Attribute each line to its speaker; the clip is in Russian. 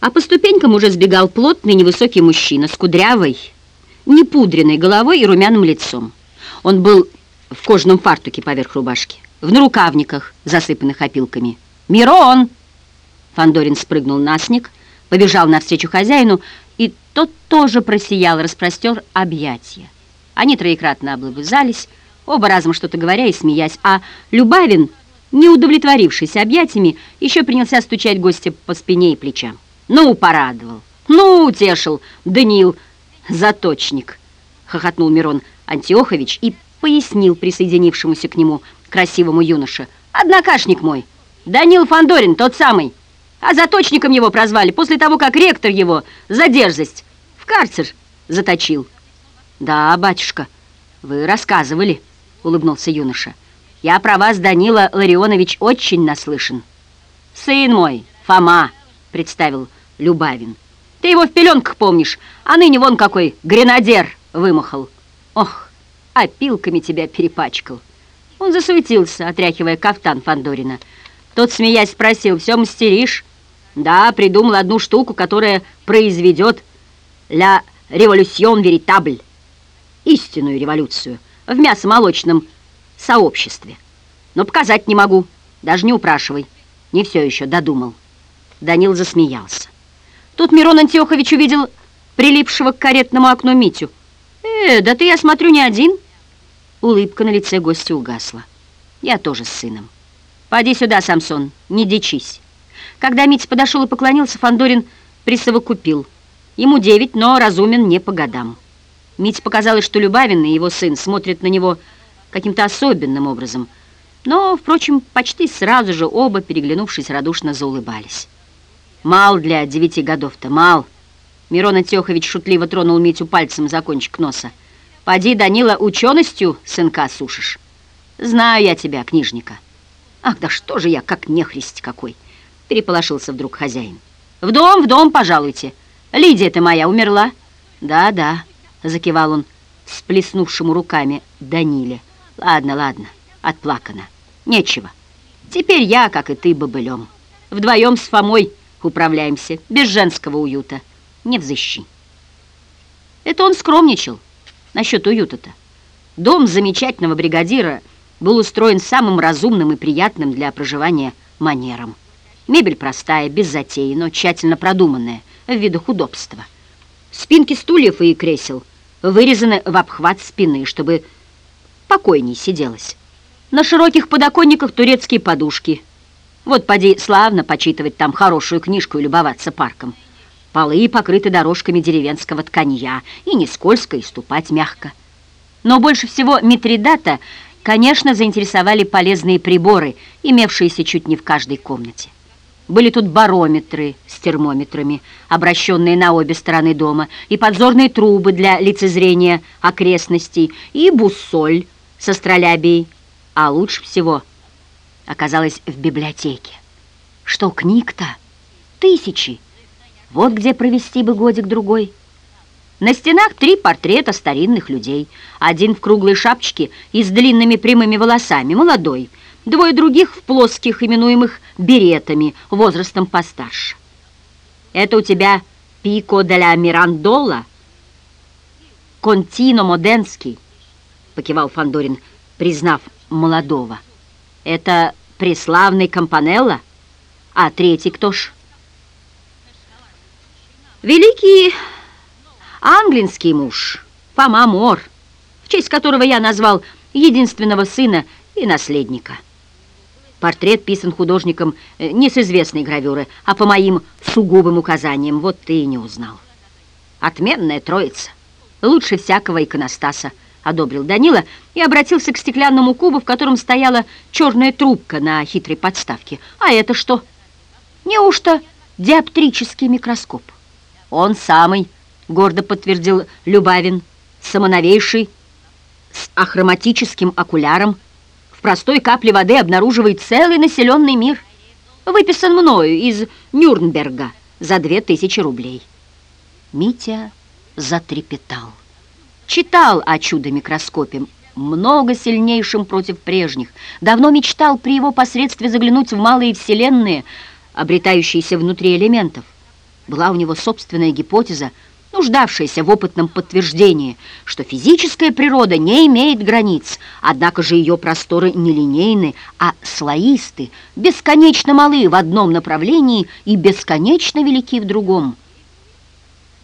Speaker 1: А по ступенькам уже сбегал плотный невысокий мужчина с кудрявой, непудренной головой и румяным лицом. Он был в кожаном фартуке поверх рубашки, в нарукавниках, засыпанных опилками. «Мирон!» Фандорин спрыгнул на снег, побежал навстречу хозяину, и тот тоже просиял, распростер объятия. Они троекратно облобызались, оба разом что-то говоря и смеясь, а Любавин, не удовлетворившись объятиями, еще принялся стучать гостя по спине и плечам. «Ну, порадовал! Ну, утешил! Даниил, заточник!» — хохотнул Мирон Антиохович и пояснил присоединившемуся к нему красивому юноше. «Однокашник мой, Данил Фандорин, тот самый!» А заточником его прозвали после того, как ректор его за дерзость в карцер заточил. «Да, батюшка, вы рассказывали», — улыбнулся юноша. «Я про вас, Данила Ларионович, очень наслышан». «Сын мой, Фома», — представил Любавин. «Ты его в пеленках помнишь, а ныне вон какой гренадер вымахал. Ох, опилками тебя перепачкал». Он засуетился, отряхивая кафтан Фандорина. Тот, смеясь, спросил, «Все мастеришь?» Да, придумал одну штуку, которая произведет «Ля революцион веритабль» истинную революцию в мясомолочном сообществе. Но показать не могу, даже не упрашивай. Не все еще додумал. Данил засмеялся. Тут Мирон Антиохович увидел прилипшего к каретному окну Митю. «Э, да ты, я смотрю, не один». Улыбка на лице гостя угасла. «Я тоже с сыном. Поди сюда, Самсон, не дичись». Когда Митя подошел и поклонился, Фандорин присовокупил. Ему девять, но разумен не по годам. Митя показалось, что Любавин и его сын смотрят на него каким-то особенным образом. Но, впрочем, почти сразу же оба, переглянувшись, радушно заулыбались. «Мал для девяти годов-то, мал!» Мирон Антиохович шутливо тронул Митю пальцем за кончик носа. «Поди, Данила, ученостью сынка сушишь. Знаю я тебя, книжника». «Ах, да что же я, как нехрист какой!» Переполошился вдруг хозяин. «В дом, в дом, пожалуйте. Лидия-то моя умерла». «Да, да», — закивал он, сплеснувшему руками Даниле. «Ладно, ладно, отплакано. Нечего. Теперь я, как и ты, бобылем. Вдвоем с Фомой управляемся, без женского уюта. Не взыщи». Это он скромничал насчет уюта-то. Дом замечательного бригадира был устроен самым разумным и приятным для проживания манером. Мебель простая, без затеи, но тщательно продуманная, в видах удобства. Спинки стульев и кресел вырезаны в обхват спины, чтобы покойней сиделось. На широких подоконниках турецкие подушки. Вот поди славно почитывать там хорошую книжку и любоваться парком. Полы покрыты дорожками деревенского тканья, и не скользко, и ступать мягко. Но больше всего Митридата, конечно, заинтересовали полезные приборы, имевшиеся чуть не в каждой комнате. Были тут барометры с термометрами, обращенные на обе стороны дома, и подзорные трубы для лицезрения окрестностей, и буссоль со астролябией. А лучше всего оказалось в библиотеке. Что книг-то? Тысячи. Вот где провести бы годик-другой. На стенах три портрета старинных людей. Один в круглой шапочке и с длинными прямыми волосами, молодой, двое других в плоских, именуемых беретами, возрастом постарше. Это у тебя Пико де ла Мирандола? Контино Моденский, покивал Фандорин, признав молодого. Это преславный Компанелло? А третий кто ж? Великий англинский муж, Фома Мор, в честь которого я назвал единственного сына и наследника. Портрет писан художником э, не с известной гравюры, а по моим сугубым указаниям. Вот ты и не узнал. Отменная троица. Лучше всякого иконостаса, одобрил Данила и обратился к стеклянному кубу, в котором стояла черная трубка на хитрой подставке. А это что? Неужто диоптрический микроскоп? Он самый, гордо подтвердил Любавин, самоновейший, с ахроматическим окуляром, в простой капле воды обнаруживает целый населенный мир. Выписан мною из Нюрнберга за две тысячи рублей. Митя затрепетал. Читал о чудо-микроскопе, много сильнейшим против прежних. Давно мечтал при его посредстве заглянуть в малые вселенные, обретающиеся внутри элементов. Была у него собственная гипотеза, нуждавшаяся в опытном подтверждении, что физическая природа не имеет границ, однако же ее просторы не линейны, а слоисты, бесконечно малы в одном направлении и бесконечно велики в другом –